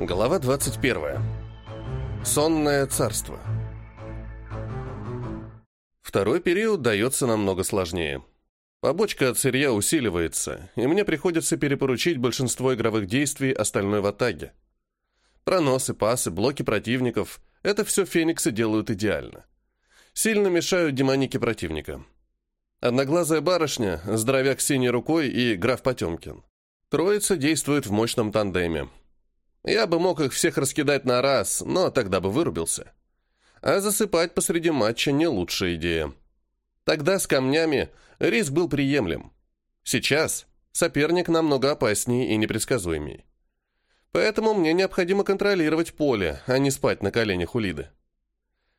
Глава 21. Сонное царство. Второй период дается намного сложнее. Побочка от сырья усиливается, и мне приходится перепоручить большинство игровых действий остальной в атаге. Проносы, пасы, блоки противников — это все фениксы делают идеально. Сильно мешают демоники противника. Одноглазая барышня, здоровяк синей рукой и граф Потемкин. Троица действует в мощном тандеме. Я бы мог их всех раскидать на раз, но тогда бы вырубился. А засыпать посреди матча не лучшая идея. Тогда с камнями риск был приемлем. Сейчас соперник намного опаснее и непредсказуемее. Поэтому мне необходимо контролировать поле, а не спать на коленях у Лиды.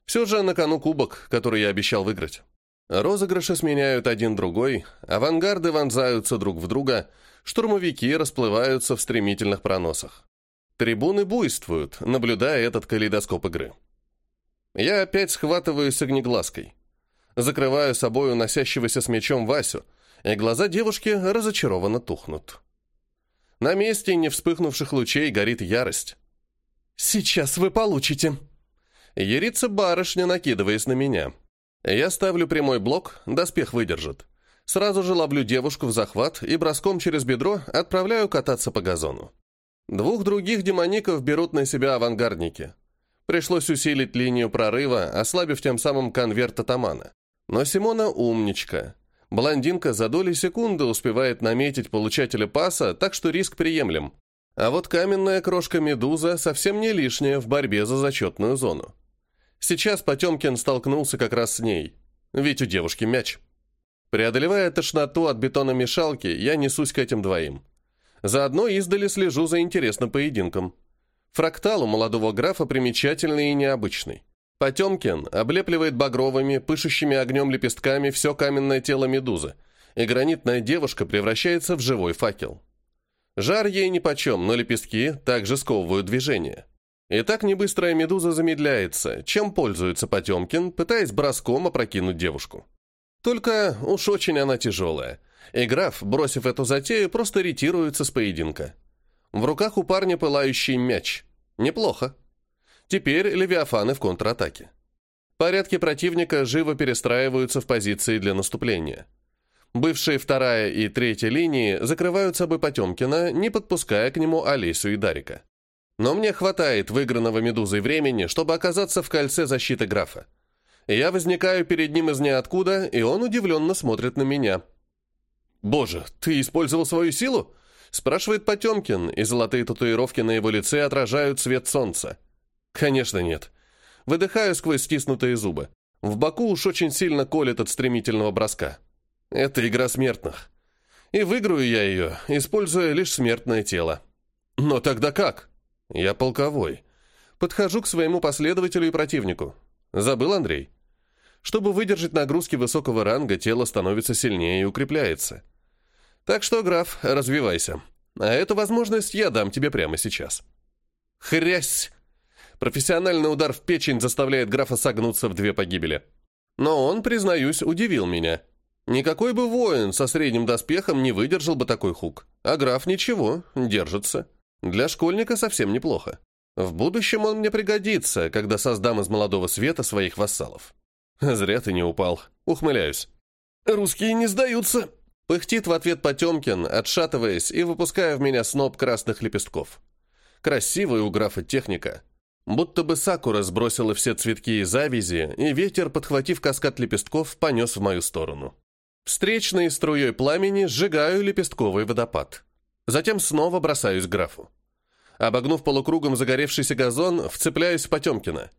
Все же на кону кубок, который я обещал выиграть. Розыгрыши сменяют один другой, авангарды вонзаются друг в друга, штурмовики расплываются в стремительных проносах. Трибуны буйствуют, наблюдая этот калейдоскоп игры. Я опять схватываюсь с огнеглазкой. Закрываю собой уносящегося с мечом Васю, и глаза девушки разочарованно тухнут. На месте не вспыхнувших лучей горит ярость. «Сейчас вы получите!» Ярится барышня, накидываясь на меня. Я ставлю прямой блок, доспех выдержит. Сразу же ловлю девушку в захват и броском через бедро отправляю кататься по газону. Двух других демоников берут на себя авангардники. Пришлось усилить линию прорыва, ослабив тем самым конверт атамана. Но Симона умничка. Блондинка за доли секунды успевает наметить получателя паса, так что риск приемлем. А вот каменная крошка-медуза совсем не лишняя в борьбе за зачетную зону. Сейчас Потемкин столкнулся как раз с ней. Ведь у девушки мяч. Преодолевая тошноту от бетономешалки, я несусь к этим двоим. Заодно издали слежу за интересным поединком. Фрактал у молодого графа примечательный и необычный. Потемкин облепливает багровыми, пышущими огнем лепестками все каменное тело медузы, и гранитная девушка превращается в живой факел. Жар ей нипочем, но лепестки также сковывают движение. И так небыстрая медуза замедляется, чем пользуется Потемкин, пытаясь броском опрокинуть девушку. Только уж очень она тяжелая, и граф, бросив эту затею, просто ретируется с поединка. В руках у парня пылающий мяч. Неплохо. Теперь левиафаны в контратаке. Порядки противника живо перестраиваются в позиции для наступления. Бывшие вторая и третья линии закрывают собой Потемкина, не подпуская к нему Алису и Дарика. Но мне хватает выигранного медузой времени, чтобы оказаться в кольце защиты графа. Я возникаю перед ним из ниоткуда, и он удивленно смотрит на меня – «Боже, ты использовал свою силу?» спрашивает Потемкин, и золотые татуировки на его лице отражают свет солнца. «Конечно нет». Выдыхаю сквозь стиснутые зубы. В боку уж очень сильно колет от стремительного броска. Это игра смертных. И выиграю я ее, используя лишь смертное тело. Но тогда как? Я полковой. Подхожу к своему последователю и противнику. Забыл, Андрей? Чтобы выдержать нагрузки высокого ранга, тело становится сильнее и укрепляется. Так что, граф, развивайся. А эту возможность я дам тебе прямо сейчас. Хрясь! Профессиональный удар в печень заставляет графа согнуться в две погибели. Но он, признаюсь, удивил меня. Никакой бы воин со средним доспехом не выдержал бы такой хук. А граф ничего, держится. Для школьника совсем неплохо. В будущем он мне пригодится, когда создам из молодого света своих вассалов. Зря ты не упал. Ухмыляюсь. «Русские не сдаются!» Пыхтит в ответ Потемкин, отшатываясь и выпуская в меня сноп красных лепестков. Красивая у графа техника. Будто бы сакура сбросила все цветки и завязи, и ветер, подхватив каскад лепестков, понес в мою сторону. Встречной струей пламени сжигаю лепестковый водопад. Затем снова бросаюсь к графу. Обогнув полукругом загоревшийся газон, вцепляюсь в Потемкина.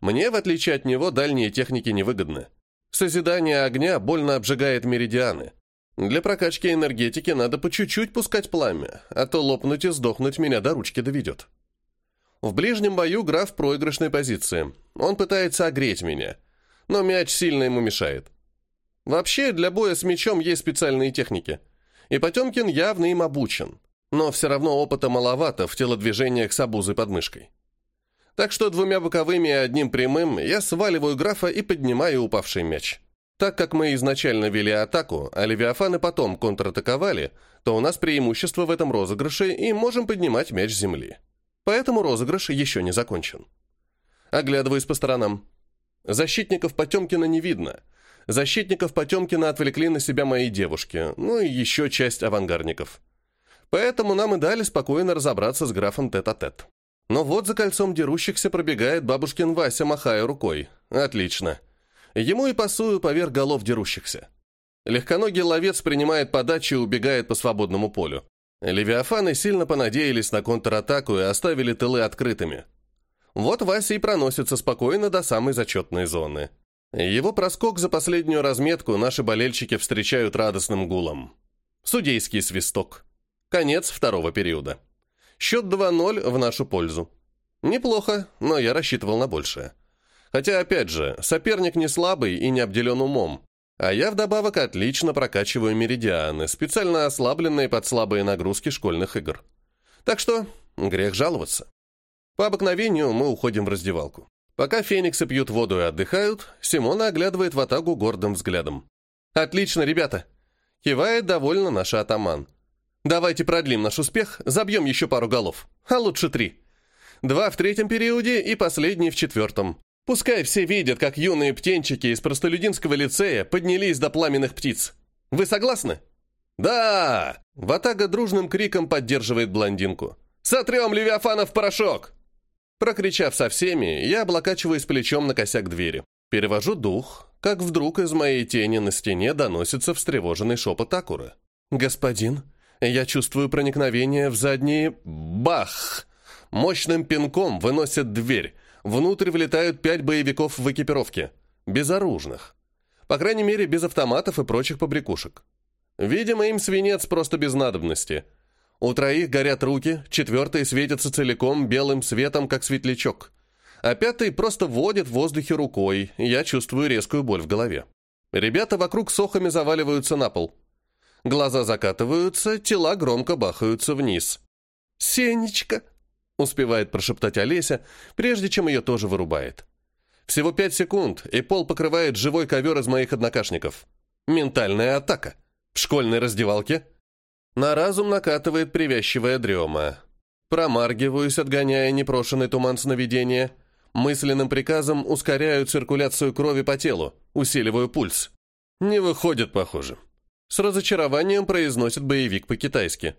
Мне, в отличие от него, дальние техники невыгодны. Созидание огня больно обжигает меридианы. Для прокачки энергетики надо по чуть-чуть пускать пламя, а то лопнуть и сдохнуть меня до ручки доведет. В ближнем бою граф в проигрышной позиции. Он пытается огреть меня, но мяч сильно ему мешает. Вообще, для боя с мячом есть специальные техники. И Потемкин явно им обучен. Но все равно опыта маловато в телодвижениях с обузой под мышкой. Так что двумя боковыми и одним прямым я сваливаю графа и поднимаю упавший мяч. Так как мы изначально вели атаку, а левиафаны потом контратаковали, то у нас преимущество в этом розыгрыше и можем поднимать мяч с земли. Поэтому розыгрыш еще не закончен. Оглядываюсь по сторонам. Защитников Потемкина не видно. Защитников Потемкина отвлекли на себя мои девушки, ну и еще часть авангардников. Поэтому нам и дали спокойно разобраться с графом тет-а-тет. -тет. Но вот за кольцом дерущихся пробегает бабушкин Вася, махая рукой. Отлично. Ему и пасую поверх голов дерущихся. Легконогий ловец принимает подачу и убегает по свободному полю. Левиафаны сильно понадеялись на контратаку и оставили тылы открытыми. Вот Вася и проносится спокойно до самой зачетной зоны. Его проскок за последнюю разметку наши болельщики встречают радостным гулом. Судейский свисток. Конец второго периода. Счет 2-0 в нашу пользу. Неплохо, но я рассчитывал на большее. Хотя, опять же, соперник не слабый и не обделен умом. А я вдобавок отлично прокачиваю меридианы, специально ослабленные под слабые нагрузки школьных игр. Так что грех жаловаться. По обыкновению мы уходим в раздевалку. Пока фениксы пьют воду и отдыхают, Симона оглядывает в атаку гордым взглядом. «Отлично, ребята!» Кивает довольно наш атаман. Давайте продлим наш успех, забьем еще пару голов. А лучше три. Два в третьем периоде и последний в четвертом. Пускай все видят, как юные птенчики из простолюдинского лицея поднялись до пламенных птиц. Вы согласны? Да! Ватага дружным криком поддерживает блондинку. «Сотрем Левиафана в порошок!» Прокричав со всеми, я облокачиваюсь плечом на косяк двери. Перевожу дух, как вдруг из моей тени на стене доносится встревоженный шепот Акуры. «Господин, я чувствую проникновение в задние... Бах! Мощным пинком выносят дверь. Внутрь влетают пять боевиков в экипировке. Безоружных. По крайней мере, без автоматов и прочих побрякушек. Видимо, им свинец просто без надобности. У троих горят руки, четвертый светится целиком белым светом, как светлячок. А пятый просто водит в воздухе рукой, я чувствую резкую боль в голове. Ребята вокруг сохами заваливаются на пол. Глаза закатываются, тела громко бахаются вниз. «Сенечка!» — успевает прошептать Олеся, прежде чем ее тоже вырубает. Всего пять секунд, и пол покрывает живой ковер из моих однокашников. Ментальная атака. В школьной раздевалке. На разум накатывает привязчивая дрема. Промаргиваюсь, отгоняя непрошенный туман сновидения. Мысленным приказом ускоряю циркуляцию крови по телу, усиливаю пульс. Не выходит, похоже. С разочарованием произносит боевик по-китайски.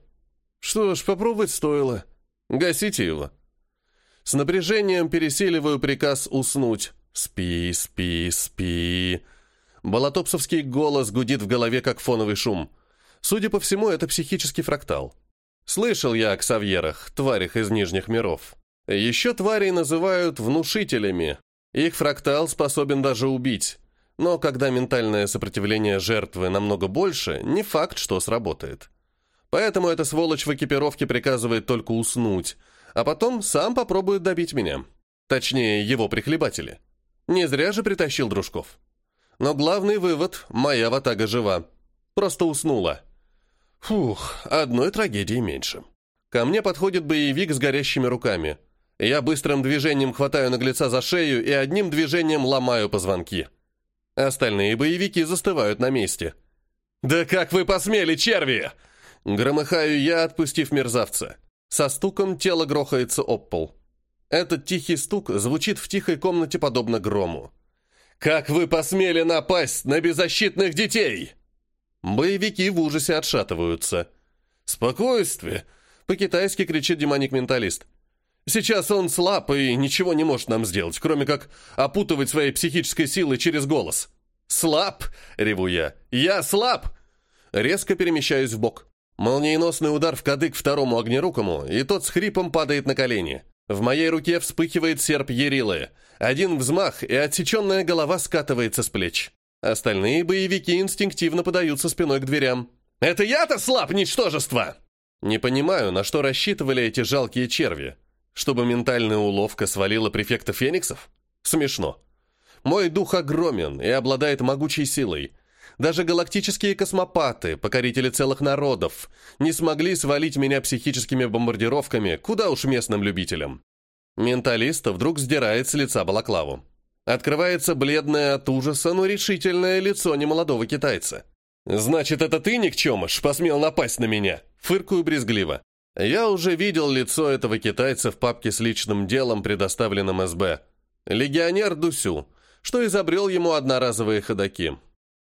Что ж, попробовать стоило. Гасите его. С напряжением переселиваю приказ уснуть. Спи, спи, спи. Болотопсовский голос гудит в голове, как фоновый шум. Судя по всему, это психический фрактал. Слышал я о ксавьерах, тварях из нижних миров. Еще тварей называют внушителями. Их фрактал способен даже убить. Но когда ментальное сопротивление жертвы намного больше, не факт, что сработает. Поэтому эта сволочь в экипировке приказывает только уснуть, а потом сам попробует добить меня. Точнее, его прихлебатели. Не зря же притащил дружков. Но главный вывод – моя ватага жива. Просто уснула. Фух, одной трагедии меньше. Ко мне подходит боевик с горящими руками. Я быстрым движением хватаю наглеца за шею и одним движением ломаю позвонки. Остальные боевики застывают на месте. «Да как вы посмели, черви!» Громыхаю я, отпустив мерзавца. Со стуком тело грохается об пол. Этот тихий стук звучит в тихой комнате подобно грому. «Как вы посмели напасть на беззащитных детей?» Боевики в ужасе отшатываются. «Спокойствие!» — по-китайски кричит демоник-менталист. Сейчас он слаб и ничего не может нам сделать, кроме как опутывать своей психической силой через голос. «Слаб!» — реву я. «Я слаб!» Резко перемещаюсь в бок. Молниеносный удар в кадык второму огнерукому, и тот с хрипом падает на колени. В моей руке вспыхивает серп Ерилы. Один взмах, и отсеченная голова скатывается с плеч. Остальные боевики инстинктивно подаются спиной к дверям. «Это я-то слаб, ничтожество!» Не понимаю, на что рассчитывали эти жалкие черви. Чтобы ментальная уловка свалила префекта Фениксов? Смешно. Мой дух огромен и обладает могучей силой. Даже галактические космопаты, покорители целых народов, не смогли свалить меня психическими бомбардировками, куда уж местным любителям. Менталист вдруг сдирает с лица балаклаву. Открывается бледное от ужаса, но решительное лицо немолодого китайца. «Значит, это ты, никчемыш, посмел напасть на меня?» Фыркую брезгливо. Я уже видел лицо этого китайца в папке с личным делом, предоставленном СБ. Легионер Дусю, что изобрел ему одноразовые ходаки.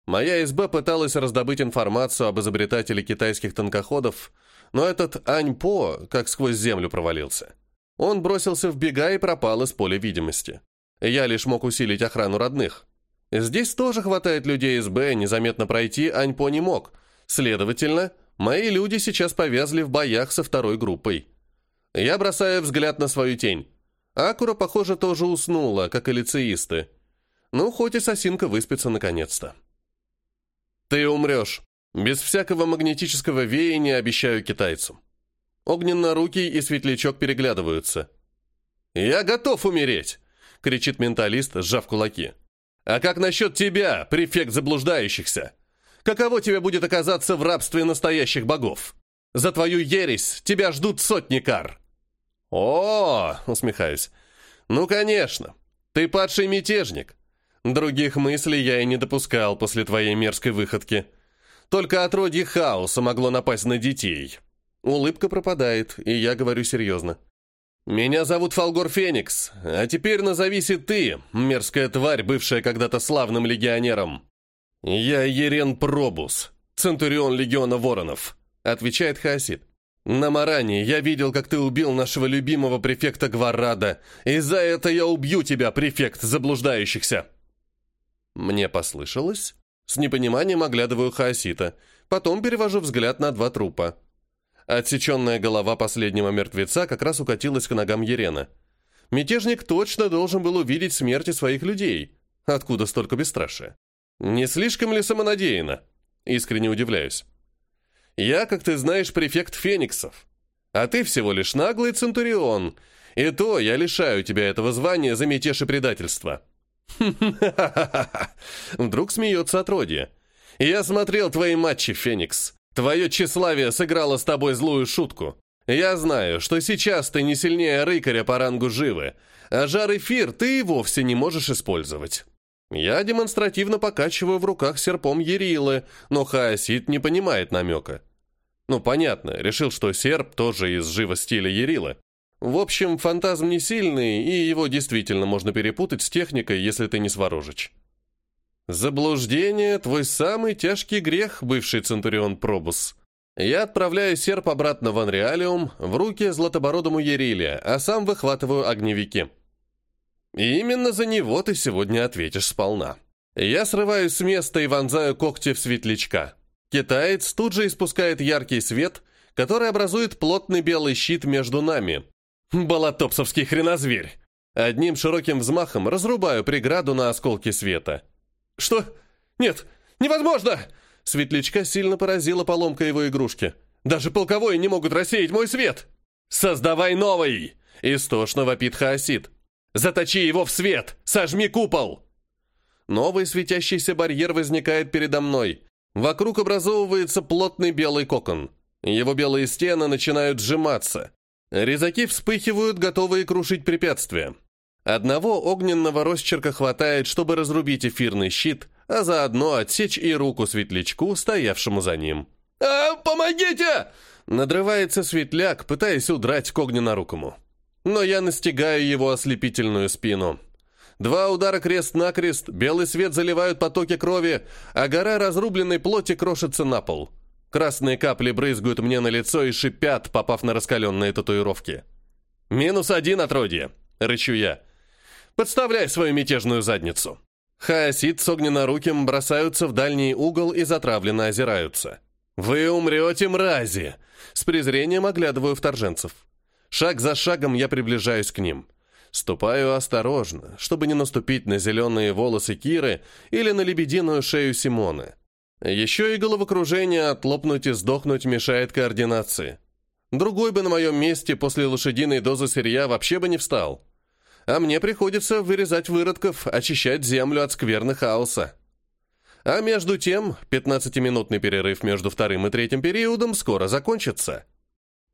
Моя СБ пыталась раздобыть информацию об изобретателе китайских танкоходов, но этот Аньпо как сквозь землю провалился. Он бросился в бега и пропал из поля видимости. Я лишь мог усилить охрану родных. Здесь тоже хватает людей СБ, незаметно пройти Аньпо не мог. Следовательно, мои люди сейчас повязли в боях со второй группой. Я бросаю взгляд на свою тень. Акура, похоже, тоже уснула, как и лицеисты. Ну, хоть и сосинка выспится наконец-то. «Ты умрешь. Без всякого магнетического веяния обещаю китайцу». Огненно-рукий и Светлячок переглядываются. «Я готов умереть!» — кричит менталист, сжав кулаки. «А как насчет тебя, префект заблуждающихся? Каково тебе будет оказаться в рабстве настоящих богов? За твою ересь тебя ждут сотни кар!» «О!» — усмехаюсь. «Ну, конечно. Ты падший мятежник. Других мыслей я и не допускал после твоей мерзкой выходки. Только отродье хаоса могло напасть на детей. Улыбка пропадает, и я говорю серьезно. «Меня зовут Фалгор Феникс, а теперь назовись и ты, мерзкая тварь, бывшая когда-то славным легионером». «Я Ерен Пробус, Центурион Легиона Воронов», — отвечает Хаосид. «На Маране я видел, как ты убил нашего любимого префекта Гварада, и за это я убью тебя, префект заблуждающихся!» Мне послышалось. С непониманием оглядываю Хаосита. Потом перевожу взгляд на два трупа. Отсеченная голова последнего мертвеца как раз укатилась к ногам Ерена. Мятежник точно должен был увидеть смерти своих людей. Откуда столько бесстрашия? Не слишком ли самонадеянно? Искренне удивляюсь. Я, как ты знаешь, префект Фениксов. А ты всего лишь наглый Центурион. И то я лишаю тебя этого звания за мятеж и предательство. Вдруг смеется отродье. «Я смотрел твои матчи, Феникс. Твое тщеславие сыграло с тобой злую шутку. Я знаю, что сейчас ты не сильнее рыкаря по рангу живы, а жар-эфир ты и вовсе не можешь использовать». Я демонстративно покачиваю в руках серпом Ерилы, но Хаосит не понимает намека. Ну, понятно, решил, что серп тоже из живо стиля Ерилы. В общем, фантазм не сильный, и его действительно можно перепутать с техникой, если ты не сворожич. Заблуждение — твой самый тяжкий грех, бывший Центурион Пробус. Я отправляю серп обратно в Анреалиум, в руки златобородому Ерилия, а сам выхватываю огневики. И именно за него ты сегодня ответишь сполна. Я срываюсь с места и вонзаю когти в светлячка. Китаец тут же испускает яркий свет, который образует плотный белый щит между нами, Болотопсовский хренозверь. Одним широким взмахом разрубаю преграду на осколки света. Что? Нет, невозможно! Светлячка сильно поразила поломка его игрушки. Даже полковые не могут рассеять мой свет. Создавай новый! Истошно вопит Хаосид. Заточи его в свет! Сожми купол! Новый светящийся барьер возникает передо мной. Вокруг образовывается плотный белый кокон. Его белые стены начинают сжиматься. Резаки вспыхивают, готовые крушить препятствия. Одного огненного росчерка хватает, чтобы разрубить эфирный щит, а заодно отсечь и руку светлячку, стоявшему за ним. «А, помогите!» Надрывается светляк, пытаясь удрать к огненно-рукому. Но я настигаю его ослепительную спину. Два удара крест-накрест, белый свет заливают потоки крови, а гора разрубленной плоти крошится на пол. Красные капли брызгают мне на лицо и шипят, попав на раскаленные татуировки. «Минус один отродье!» — рычу я. «Подставляй свою мятежную задницу!» Хаосид с огненно-руким бросаются в дальний угол и затравленно озираются. «Вы умрете, мрази!» С презрением оглядываю вторженцев. Шаг за шагом я приближаюсь к ним. Ступаю осторожно, чтобы не наступить на зеленые волосы Киры или на лебединую шею Симоны. Еще и головокружение отлопнуть и сдохнуть мешает координации. Другой бы на моем месте после лошадиной дозы сырья вообще бы не встал. А мне приходится вырезать выродков, очищать землю от скверны хаоса. А между тем, 15-минутный перерыв между вторым и третьим периодом скоро закончится.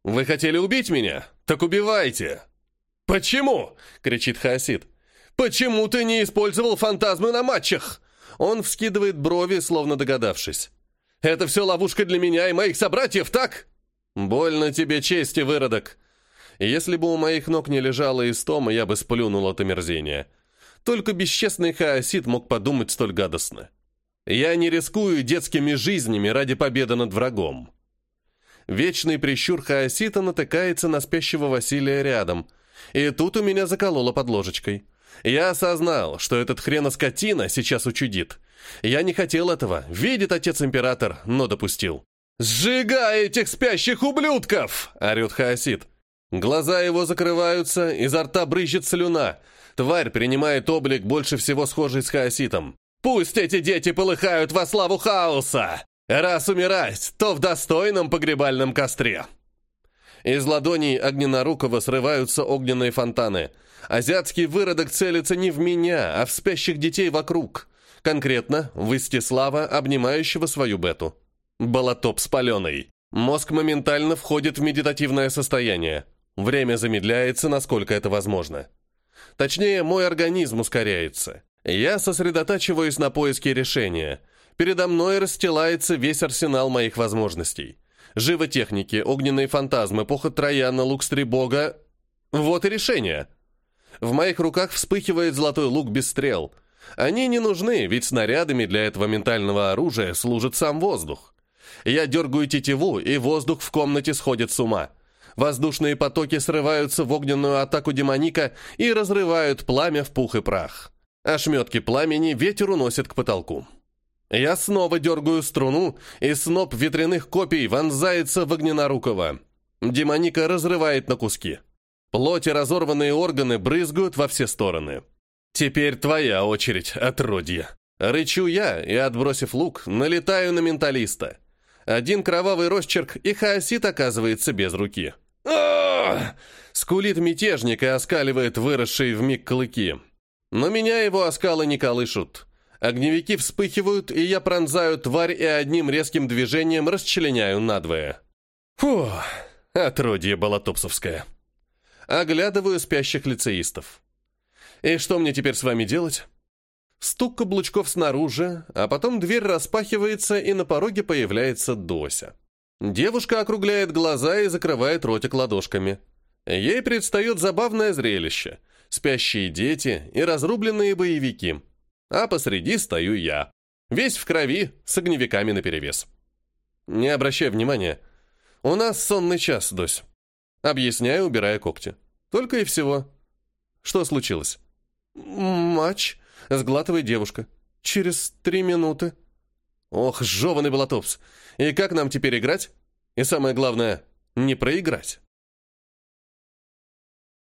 «Вы хотели убить меня? Так убивайте!» «Почему?» — кричит Хаосид. «Почему ты не использовал фантазмы на матчах?» Он вскидывает брови, словно догадавшись. «Это все ловушка для меня и моих собратьев, так?» «Больно тебе чести, выродок!» Если бы у моих ног не лежала истома, я бы сплюнул от омерзения. Только бесчестный хаосит мог подумать столь гадостно. Я не рискую детскими жизнями ради победы над врагом. Вечный прищур хаосита натыкается на спящего Василия рядом. И тут у меня закололо под ложечкой. Я осознал, что этот хрена-скотина сейчас учудит. Я не хотел этого, видит отец-император, но допустил. «Сжигай этих спящих ублюдков!» — орет хаосит. Глаза его закрываются, изо рта брызжет слюна. Тварь принимает облик, больше всего схожий с хаоситом. «Пусть эти дети полыхают во славу хаоса! Раз умирать, то в достойном погребальном костре!» Из ладоней Огненорукова срываются огненные фонтаны. Азиатский выродок целится не в меня, а в спящих детей вокруг. Конкретно, в Истислава, обнимающего свою бету. Болотоп спаленный. Мозг моментально входит в медитативное состояние. Время замедляется, насколько это возможно. Точнее, мой организм ускоряется. Я сосредотачиваюсь на поиске решения. Передо мной расстилается весь арсенал моих возможностей. Животехники, огненные фантазмы, поход Трояна, лук Стребога. Вот и решение. В моих руках вспыхивает золотой лук без стрел. Они не нужны, ведь снарядами для этого ментального оружия служит сам воздух. Я дергаю тетиву, и воздух в комнате сходит с ума. Воздушные потоки срываются в огненную атаку демоника и разрывают пламя в пух и прах. Ошметки пламени ветер уносит к потолку. Я снова дергаю струну, и сноп ветряных копий вонзается в огненорукого. Демоника разрывает на куски. Плоть и разорванные органы брызгают во все стороны. «Теперь твоя очередь, отродье!» Рычу я и, отбросив лук, налетаю на менталиста. Один кровавый росчерк, и хаосит оказывается без руки. Скулит мятежник и оскаливает выросшие в миг клыки. Но меня его оскалы не колышут. Огневики вспыхивают, и я пронзаю тварь и одним резким движением расчленяю надвое. Фу, отродье болотопсовское. Оглядываю спящих лицеистов. И что мне теперь с вами делать? Стук каблучков снаружи, а потом дверь распахивается, и на пороге появляется Дося. Девушка округляет глаза и закрывает ротик ладошками. Ей предстает забавное зрелище. Спящие дети и разрубленные боевики. А посреди стою я. Весь в крови, с огневиками наперевес. Не обращай внимания. У нас сонный час, Дось. Объясняю, убирая когти. Только и всего. Что случилось? Матч, сглатывает девушка. Через три минуты. Ох, жеванный болотопс. И как нам теперь играть? И самое главное, не проиграть.